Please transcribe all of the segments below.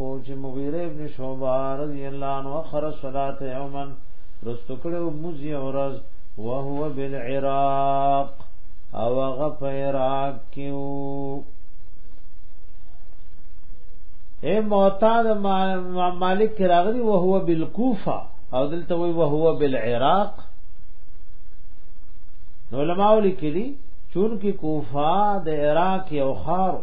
او چې مغیره ابن شعبہ رضی الله عنه خر صلات یوما رستو کړو مزي اورز وهو بالعراق او غف عراق کیو اے معتاد مالک راغلی وهو بالکوفه او دلته وی وهو بالعراق علماء لیکلی چون کې کوفه د عراق یو خارو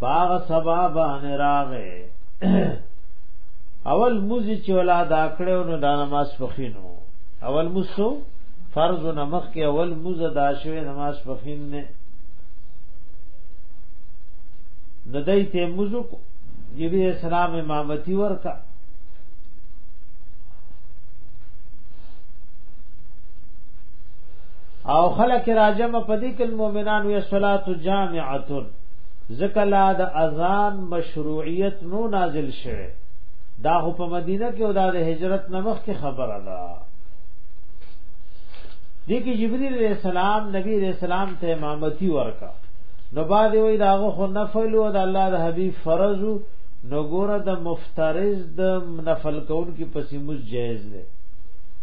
باغ سبا باندې راغې اول موزي چې ولا دا کړو نو دا نماز پخینو اول موسو فرض نمخ کې اول موز دا شوی نماز پخین نه د دې ته موزو جبی اسلام امامتی ورکا او خلق راجم پدیکل مومنان وی صلات جامعتن ځکه لا د اذان مشروعیت نو نازل شوه دا خو په مدینه کې او دا د هجرت نمخ کې خبره ده دې کې جبرئیل علیہ السلام نبی علیہ السلام ته امامتی ورکا نو بعد وی دا خو نفل او د الله د حبیب فرض نو ګوره د مفترض د نفل کون کې پسې مز جایز ده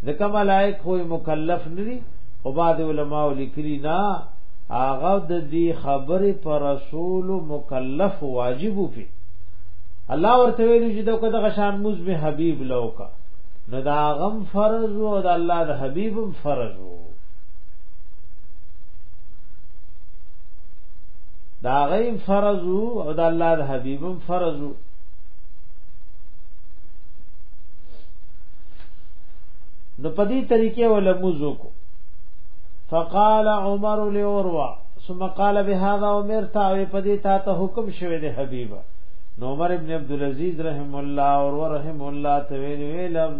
ځکه ملائک خو مکلف ندي او بعد علماء لیکلي نه هغه د دې خبرې پر رسول مکلف واجب وي الله ورته ویل چې دا کده غشان موز به حبیب لوکا نو دا غم فرض او د الله د حبیبم فرض وو دا غیم فرض او د الله د حبیبم فرض وو نو په دې طریقې ولموزو کو فقال عمر لوروا ثم قال بهذا امرت او په دې تا ته حکم شوه دې حبيبا نو عمر ابن عبد العزيز رحم الله اور رحم الله ته ویل ویلم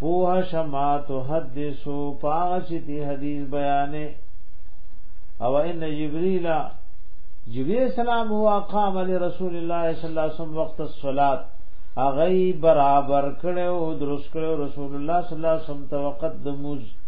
پوها شما تو حدیثو پاغشی تی حدیث بیانه او ان جبريل جبريل السلام هو قام لرسول الله صلى الله عليه وسلم وقت الصلاه اغي برابر کړو درس کړو رسول الله صلی الله علیه وسلم ته وقت د موز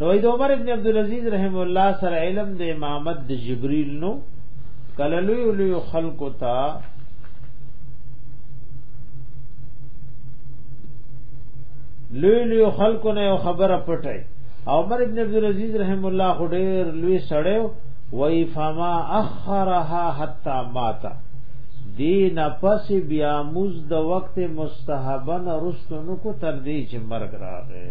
نو د عمر ابن عبد العزيز رحم الله سره علم د امامت د جبريل نو کله لوی لوی خلق تا لوی لوی خلق نه خبره پټه عمر ابن عبد العزيز رحم الله خډیر لوی سړیو وای فما اخرها حتا مات دین پس بیا مز د وخت مستحبن رستنو کو تر دې چې مرګ راغی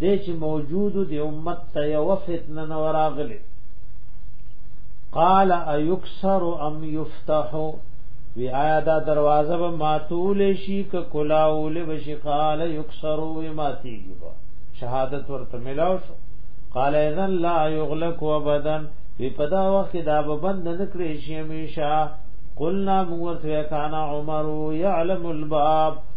دې چې موجود دی امت ته یو فتنه نه وراغله قال ايكسر ام يفتح وی آیا دا دروازه به ماتول شي ک کلاول بشي قال يكسر وی ماتيږي با شهادت ورته ملاو شو قال اذا لا يغلق ابدا وی پدا وخت دا به بند نه کړی شي همیشه قلنا مورته کانا عمر يعلم الباب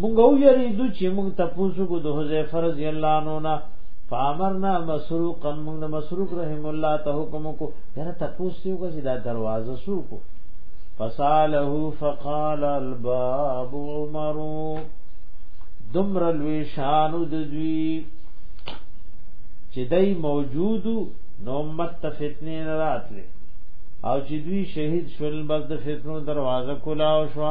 مونږ او یریدو چې مونږ تاسو کو د حذیفه رضی الله عنه نه فامرنا مسروق مونږ د مسروق رحم الله ته حکم کو یره تاسو یو غزي دا دروازه سو کو فساله فقال الباب عمر دمر الوشان د دوی چې دای موجودو نو امت ته فتنه نه راتله او چې دوی شهید شول بس د فتنو دروازه کولا او شو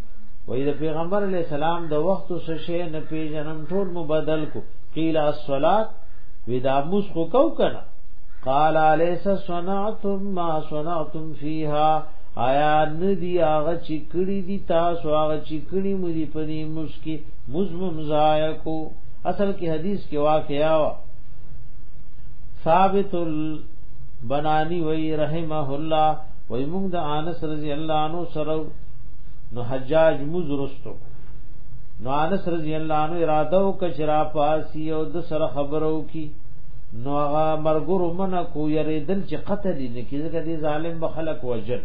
وې د پیغمبر علی السلام د وخت څه شي نه پیژنم ټول مبدل کو قیل الصلات ودا موس خو کو کنه قال الیس صنعتم ما صنعتم فیها آیا ندی هغه چې کړی دی تاسو هغه چې کړی مو دی په دې مسکی مزمم ضایع کو اصل کې حدیث کې واقعا وا ثابت البنانی وی رحمه الله وی موږ د انس رضی الله عنه سره نو حجاج موز رستو نو انس رضی الله عنه اراده او کچرا پاسی او د سره خبرو کی نو هغه مرګور من کو یریدل چې قتل نه کیږي کدي ظالم به خلق وجل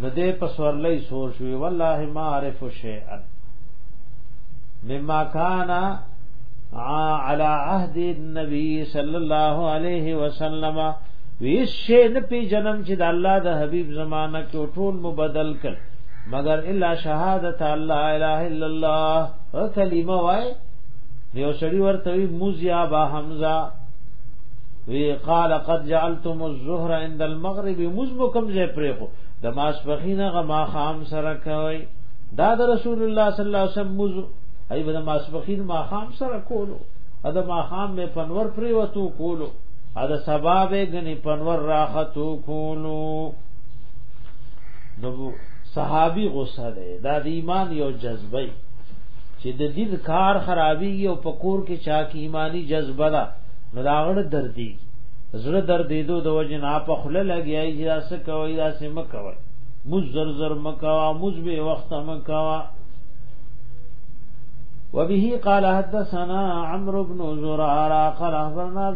نو دې پسورلې سور شوی والله ما عارف شیئا مما کان على عهد النبي صلى الله عليه وسلم ویس شی نه پی جنم چې د الله د حبیب زمانہ کې ټول مبدل کړ مگر الا شهادت الله اله الا الله او کلمه وای یو شری ورته وی موزیا با حمزه وی قال قد جعلتم الظهر عند المغرب مزمکم زه پرېخو د ماس بخینه غما خام سره کوي دا د رسول الله صلی الله علیه وسلم مز ای بده ماس بخین ما خام سره کولو ادا ما خام می پنور پرې وته کولو ادا سبا به غنی پنور راحتو کولو نو صحابي غوسه ده دا د ایمان یو جذبه چې د دین کار خرابي او پکور کې چا کې ایمانی جذبه ده نو دا غړ دردي زړه دردې دو د وجه نه په خله لګیای چې دا څه کوي دا څه مکوي مز زر زر مکوا مز به وخت مکوا وبه قال حدثنا عمرو بن زراره قال اخبرنا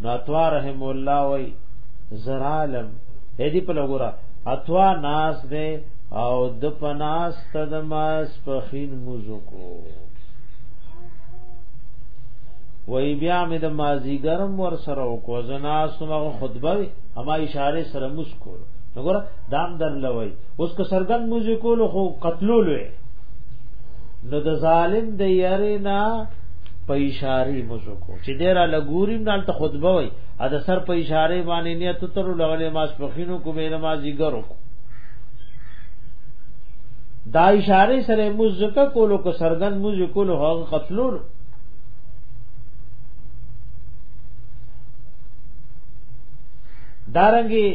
نو اتوا رحم الله وای زرالم اې دې په لګورا اتوا ناس دې او د پناس تدماس په خین موزو کو وای بیا مې د مازی ګرم ور سره او کو زنا سمغه خطبه اما اشاره سره موس کول وګوره دام در لوي اوس کو سرګن موزي کول خو قتلول وي نو د ظالم د یرینا په اشاره موزو کو چې دې را لګوریم نال ته خطبه وای ا د سر په اشاره باندې نیت تر لغلې ماس پخینو کو به نمازی ګرو دا اشاره سره مزکه کولو کو سرګن مز کولو هغه قتلول دارنګي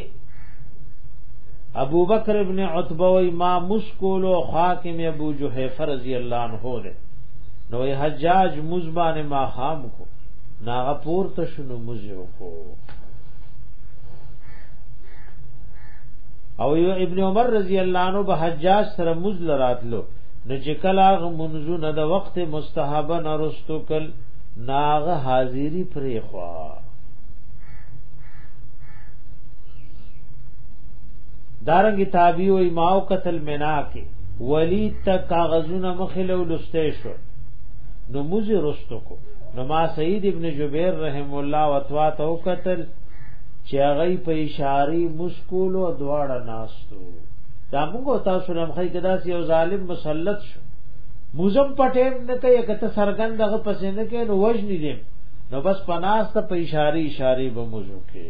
ابو بکر ابن عتبہ و امام مسکولو خاکم ابو جحیفہ رضی اللہ عنہ دے نو ای حجاج مزبان ما خام کو ناغه پور ته شنو مزیو کو او یو ابن عمر رضی الله عنه به حجاج سره مز لراتلو نو چې کله غ منځو نه د وخت مستحبه نرستو کل ناغه حاضری پرې خوا دارنګ تابعی او امام قتل منا کې ولی ته کاغذونه مخله ولسته شو نو موزه رستو کو نو ما سید ابن جبیر رحم الله وتوا تو قتل چې هغه په اشاری مشکول او دواړه ناستو دا موږ تاسو لم خی کدا سی او ظالم مسلط شو موزم پټیم نه کوي کته سرګند هغه پسې نه کوي نو وجنی دي نو بس پناست په اشاری اشاری به موزو کې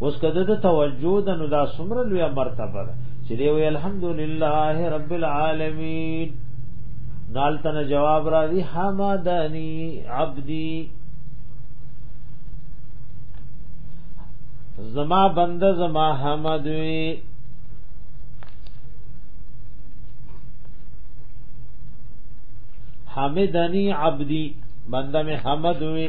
اوس کده د توجه د نو دا سمره لوی مرتبه ده چې دی وی الحمدلله رب العالمین نالتن جواب را دی حمدنی عبدی زما بنده زما حمد وی حمدنی عبدی بنده می حمد وی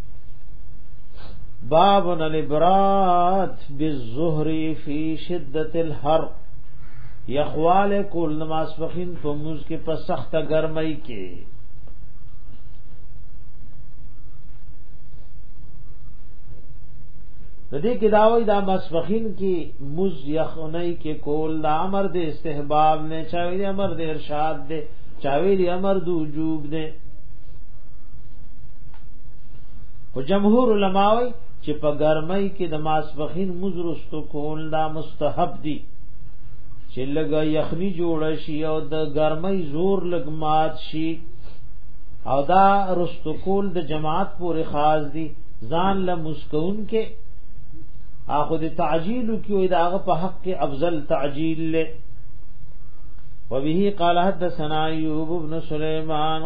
باب الابرات بالظهر فی شدت الحر یخوال کول نماز فخین په موز کې په سخته ګرمۍ کې د دې کې داوی دا مسفخین کې مز یخنی کې کول دا امر د استحباب نه چاوی د امر د ارشاد دی چاوی د امر د وجوب دی او جمهور علما وی چې په ګرمۍ کې د ماسپخین مزرستو کول دا مستحب دي چې لګا یخنی جوړ شي او د ګرمۍ زور لګ مات شي او دا رستو کول د جماعت پورې خاص دي ځان له مسکون کې اخو د تعجیل کې وي دا په حق کې افضل تعجیل له وبه قال حدثنا ايوب بن سليمان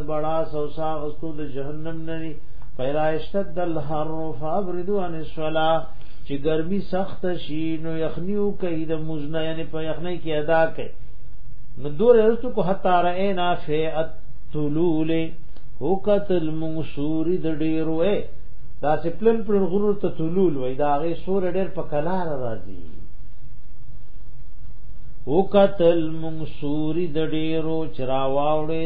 بڑا سوسا غستو د جهنم نه دی پیدا اشتد دل حر فابردو عن الصلاه چې ګرمي سخت شي نو یخنیو کوي د مزنه یعنی په یخنۍ کې ادا کوي نو دور رسو کو حتا راینا فی التلول وکتل منصوری د ډیرو اے دا سپلن پر غرور ته تلول وای دا غي سور ډیر په کلار راځي وکتل منصوری د ډیرو چراواوړې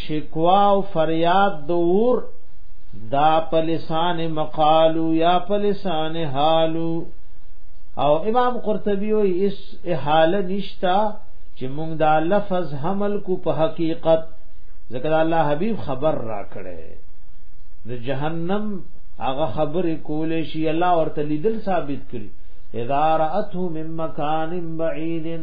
شکوا او فریاد دور دا پلسان مقالو یا پلسان حالو او امام قرطبی وی اس احاله نشتا چې موږ دا لفظ حمل کو په حقیقت ذکر الله حبیب خبر را کړي د جهنم هغه خبر کول شي الله ورته لیدل ثابت کړي اذا راته من مکان بعید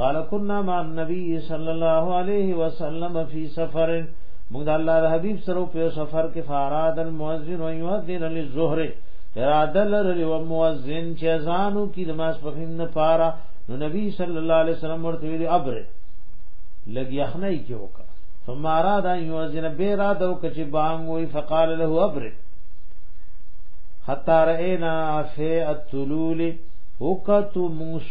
قال كنا مع النبي صلى الله عليه وسلم في سفر موږ د الله د حبيب سره په سفر کې فاراد المؤذن ويؤذن للظهر اراده لرلی و مؤذن چې ازانو کې د ماس په خیم نه پارا نو نبی صلی الله علیه وسلم ورته ویل ابر لګ یخنه کې وکړه ثم اراد ان یؤذن به را دو کچ بانګ وی فقال له ابر حتا رئینا فی التلول وکتو موس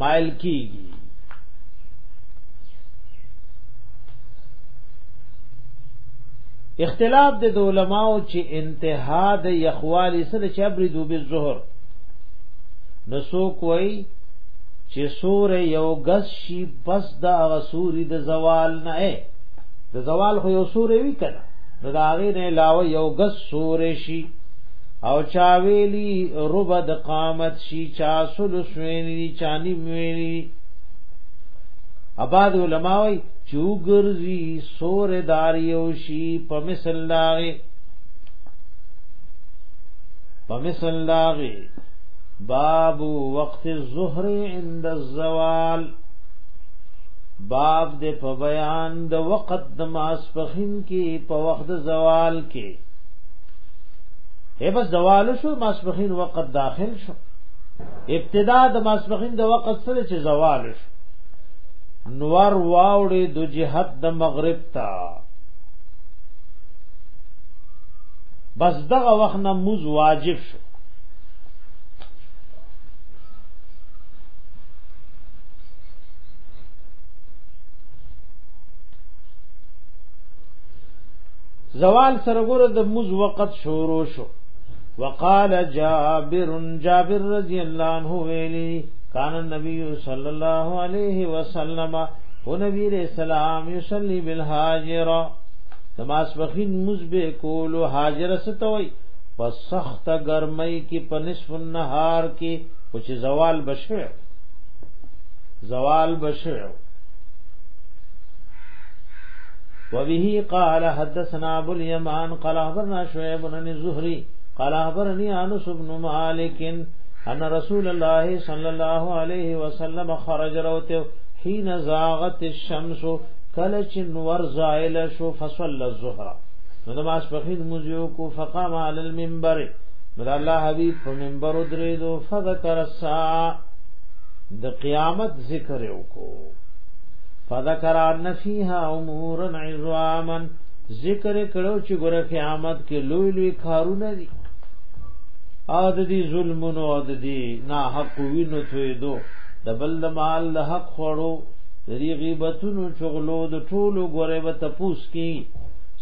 مائل کیږي اختلاف د علماو چې انتها د یخوالی سره چې ابري دوب الظهر نو سو کوئی چې سور یو غس شي بس دا غسوري د زوال نه اے د زوال خو یو سور وی کړه نو دا غي نه علاوه یو غس سور شي او چاویلی ربد قامت شي چا سلس ویلی دی چا نیم ویلی دی اباد علماوی چو گرزی سور داریو شی پا مثل داغی پا مثل داغی باب وقت الظهر عند الزوال باب دې په بیان د وقت د ماسپخین کې په وخت زوال کې اے بس زوال شو ماسپخین وقت داخل شو ابتدا د ماسپخین د وقت سره چې زوال شو نور واوړې د جهت د مغرب تا بس دغه وخت نه موز واجب شو زوال سره ګره د موز وقت شروع شو وقال جابر جابر رضی الله عنه ویلی کان النبی صلی الله علیه وسلم او نبی رسول الله یصلی بالهاجره تماس بخین مزبه کولو حاجر ستوي پس سخت گرمۍ کې په نصف النهار کې او چې زوال بشوي زوال بشوي وبه قال حدثنا ابو اليمان قال اخبرنا شعيب بن الزهري قال اخبرني انس بن مالك ان رسول الله صلى الله عليه وسلم خرج روته حين زاغت الشمس کله چې نور زائل شو فصل الظهر نو نماز پخین مزیو کو فقام علی المنبر نو الله حبیب په منبر درې دو فذكر الساعه د قیامت ذکر وکړو فذكر ان فيها امورا عظاما ذکر کړو چې ګره قیامت کې لوی لوی کارونه دي او د دې ظلمونو او د دې ناحق وینو ته دو د بل د مال د حق خورو د دې غیبتونو چغلو د ټولو ګره به تپوس کی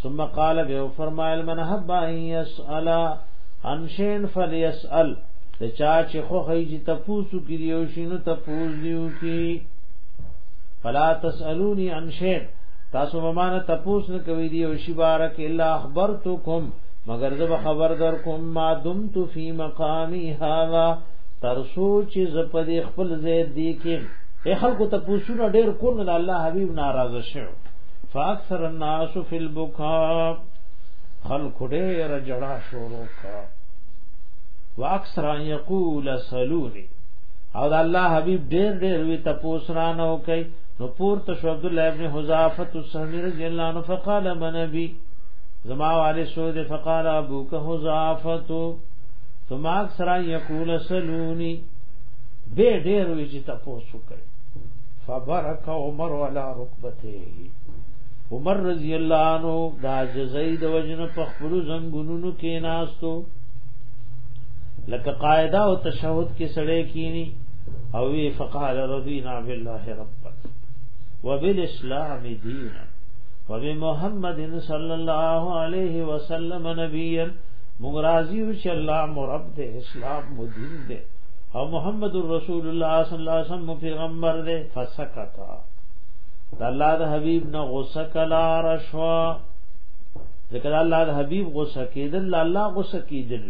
ثم قال به فرمایل من حب ان يسال ان شین فليسال د چا چې خو هي چې تپوسو کې دی او شینو تپوس دیو کې فلا تسالوني عن شيء تاسو به مانه تپوس نه کوي دی او شی بارک الا اخبرتکم مگر زه به خبر در کوم ما دمت فی مقامی هذا تر سوچ ز په دې خپل ځای دی کې اے خلکو ته پوښتنه ډېر کول نه الله حبیب ناراضه شو فاکثر الناس فی البکاء خلق ډېر جړا شروع کا واکثر یقول سلونی او د الله حبيب ډېر ډېر وی تاسو را نه وکي نو پورته شو عبد الله ابن حذافه السهمي رضی الله عنه فقال من نبي زما والي سود فقال ابوك حذافه ثم اكثر يقول سلوني به ډېر وی چې تاسو کوي فبرك عمر ولا ركبته عمر رضی الله عنه دا جزئی د وجنه په خپل زنګونونو کې ناستو لکه قاعده او تشهود کې سړی کینی او وی فقال رضینا بالله ربا وبالاسلام دینا وبمحمد صلی الله علیه وسلم نبیا مغرازی او چې الله مرب دې اسلام مدین دې او محمد رسول الله صلی الله علیه وسلم پیغمبر دې فسکتا د الله د حبیب نه غوسه کلا رشوا ذکر الله د حبیب غوسه کېدل الله غوسه کېدل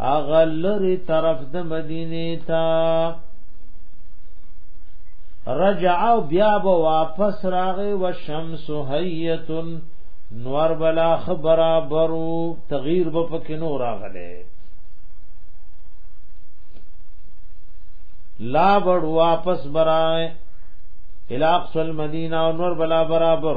اغه لری طرف د مدینه تا رجع بیا به واپس راغی و شمس حیت نور بلا خبره برو تغییر به پکې نور راغله لا بڑ واپس برائے الاقص المدینہ نور بلا برابر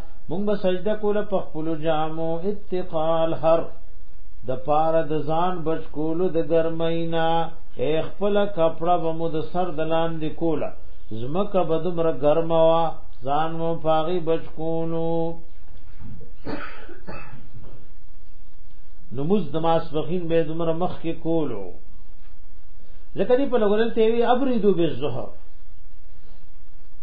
مونږ به سجده کوله په خپل جامو اتقال هر د پاره د ځان بچ کولو د ګرمینا اے خپل کپڑا به مو د سر د لاندې کوله زمکه به دومره ګرمه وا ځان مو پاغي بچ کولو نو مز د ماسبخین به دومره مخ کې کولو ځکه دی په لګول ته وی ابریدو به زهر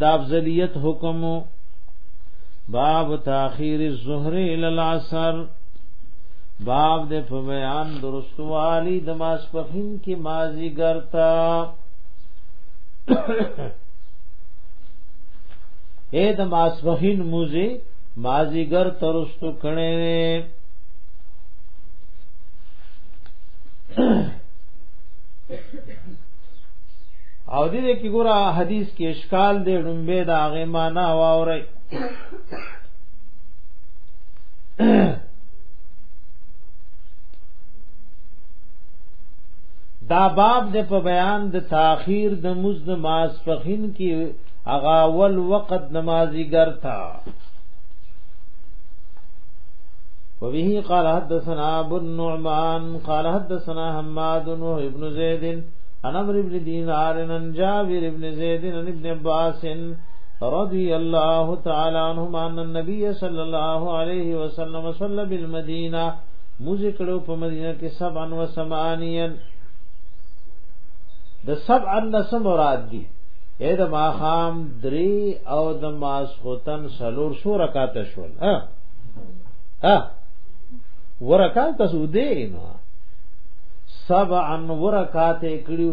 دا افضلیت حکم باب تاخير الظهر الى العصر باب د په بیان درستوالی د ماسپخین کې مازی ګرتا اے د ماسپخین موزه مازی ګر ترستو کړي او دې کې ګوره حدیث کې اشکال دې ډومبه دا غې معنا واوري دا باب دې په بیان د تاخير د مزد ماسفخین کې اغا ول وقت نمازی ګر تھا وبه قال حدثنا ابو النعمان قال حدثنا حماد وابن زيد عن عمرو بن دينار جابر ابن زید عن ابن عباس رضی اللہ تعالی عنہما ان النبي صلی اللہ علیہ وسلم صلی بالمدینہ مذکرو په مدینہ کې سبعا و ثمانیا د سبعا نس مراد دی اې د ماخام درې او د ماسختن سلور شو رکعات شول ها ها ورکعات سودې نو سبعا ورکعات کړیو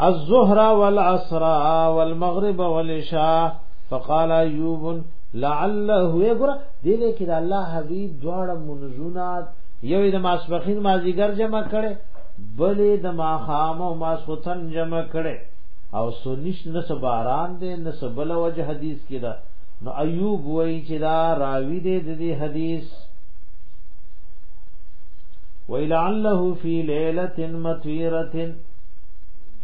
الظهر والعصر والمغرب والعشاء فقال ايوب لعله يقر دې دې کې الله حبيب دواړه منزونات یوې د ماسپخین مازیګر جمع کړي بلې د ماخام او ماسوتن جمع کړي او سنش نس باران دې نس بل وجه حدیث کې دا نو ایوب وای چې دا راوی دې د دې حدیث ویلعله فی لیلۃ مطیرۃ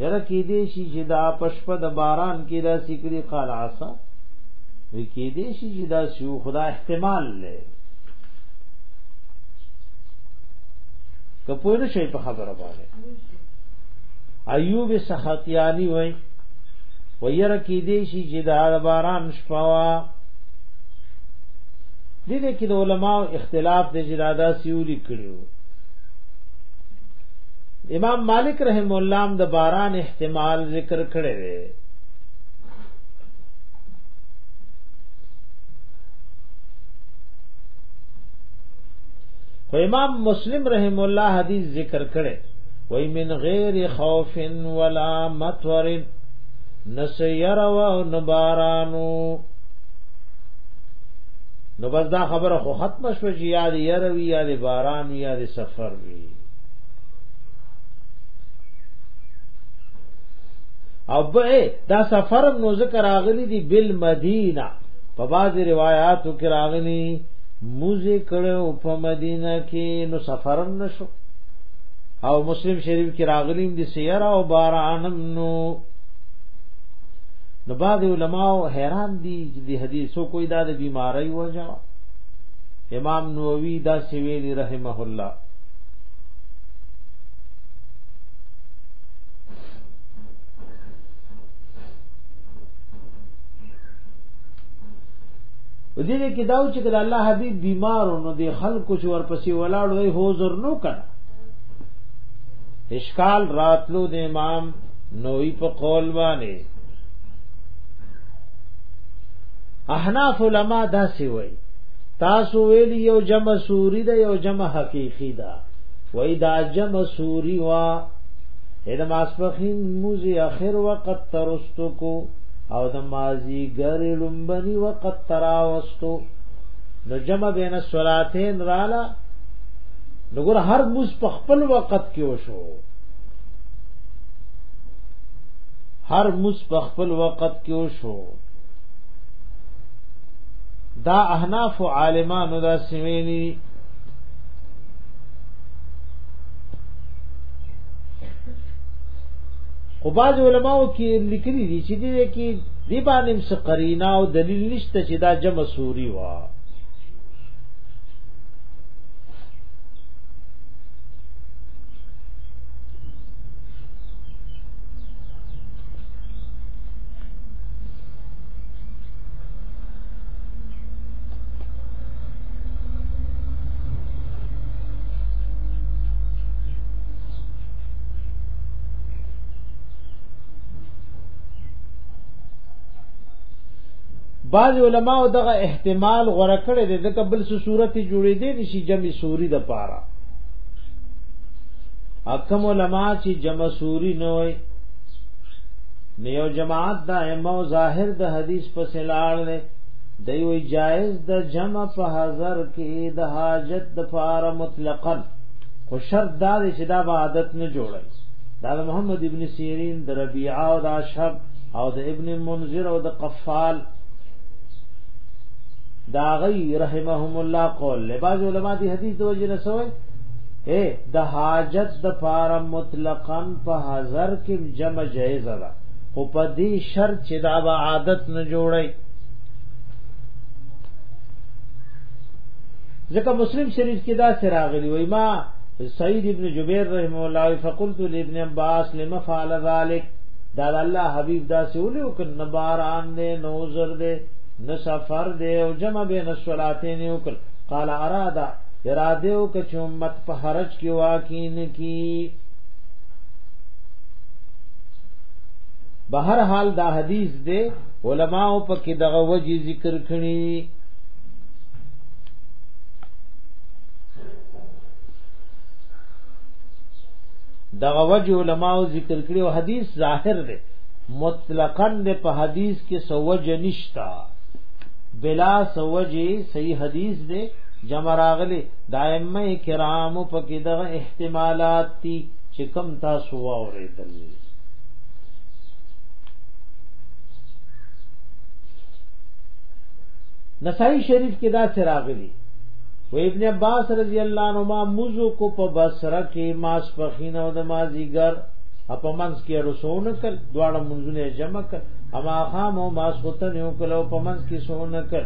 هر کی دې شي چې دا پشپ د باران کې دا سکری قال عصا وی کی دې شي چې دا شو خدا احتمال لې کپور شي په خبره باندې ایوب سختیانی وای ویره کی دې شي چې دا باران شپوا دې دې کې د علماو اختلاف د جرادا سیولی کړو امام مالک رحم الله هم د باران احتمال ذکر کړی دی خو امام مسلم رحم الله حدیث ذکر کړي وای من غیر خوف ولا مطر نسیر و نبارانو نو بس دا خبره خو ختم شو چې یا دی یروی یا دی باران یا دی سفر وی او به دا سفر نو ذکر راغلی دی بل مدینه په بعض روایتو کې راغلی موزه کړو په مدینه کې نو سفر نشو او مسلم شریف کې راغلیم دي سیرا او بارانم نو نو بعض علماء حیران دي دې حدیثو کوئی دا د بیماری وجه امام نووي دا سویلی رحمه الله دې دې کې داو چې د الله حبيب بیمار نو د خلکو چې ورپسې ولاړ وي هو زر نو کړ اشکال راتلو د امام نوې په قول باندې احناف علما دا سی وای تاسو ویلی یو جمع سوری ده یو جمع حقیقی ده وای دا جمع سوری وا اې د ماسپخین موزي اخر وقت ترستو کو او د مازی ګر لومبني وقت تراوستو نو جمع بین الصلاتین رالا نو ګور هر موز په خپل وقت کې وشو هر موز په خپل وقت کیو شو دا احناف عالمانو دا سویلی خو باز علماو کې لیکلي دي چې دې کې دی باندې څه قرینه او دلیل نشته چې دا جمع سوري وا بعض علما دغه احتمال غوړه کړی دی د قبل سو صورت جوړې دی نشي جمع سوري د پاره اکم علما چې جمع سوري نه وي نیو جماعت دا امو ظاهر د حدیث په سلاړ دی دی وی جائز د جمع په حاضر کې د حاجت د فار مطلقاً خو شرط دا دی چې دا به عادت نه جوړي دا د محمد ابن سیرین د ربیعه او د اشهب او د ابن منذر او د قفال دا غی رحمهم الله قول لباز علماء دی حدیث د وجه نه سوې اے د حاجت د فار مطلقاً په هزار کې جمع جایز ده او په دې شرط چې دا به عادت نه جوړي ځکه مسلم شریف کې دا سراغلی وای ما سعید ابن جبیر رحم الله فقلت لابن عباس لما فعل ذلك دا الله حبیب دا سولې او کن باران دې نوزر دې نه سفر دې او جمع بین الصلاتین او کل قال ارادا اراده او کچ امت په حرج کې واقع نه کی بهر حال دا حدیث دی علماو په کې دغه وجې ذکر کړي دغه وجه علماء ذکر کړي او حدیث ظاهر دی مطلقاً د په حدیث کې سوج نشتا بلا سوج صحیح حدیث دی جمع راغلی دائمه کرام په کې دغه استعمالات تی چې کم تاسو واوریدل نسائی شریف کې دا چراغلی و ابن عباس رضی الله عنهما مزو کو په بصره کې ماس پخین او د مازیګر په منځ کې رسون کړ دواړه منځونه جمع کړ اما خام او ماس وته نه وکړ او په منځ کې سون کړ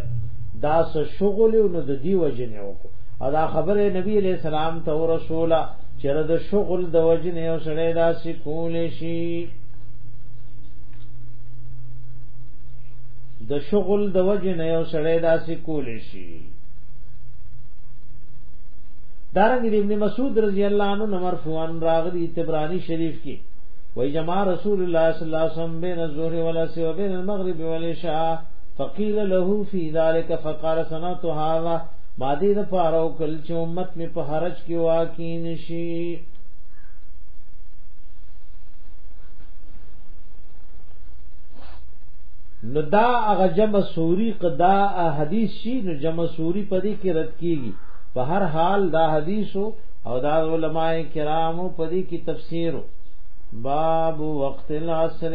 دا څه شغل نو د دی وجنه وکړ او دا خبره نبی علیہ السلام ته رسوله چر د شغل د وجن یو سړی داسې کول شي د شغل د وجن یو سړی داسې کول شي دارنګ ابن مسعود رضی الله عنه مرفوعا راغلی تبرانی شریف کې وای جمع رسول الله صلی الله علیه وسلم بین الظهر والعصر وبین المغرب والعشاء فقيل له في ذلك فقال سنه هذا ما دې د پاره او کل چې امت می په حرج کې واقع نشي نو دا هغه جمع سوری قدا حدیث شي نو جمع سوری په دې کې رد کیږي په هر حال دا حدیث او دا علماء کرامو په دې کې تفسیر باب وقت العصر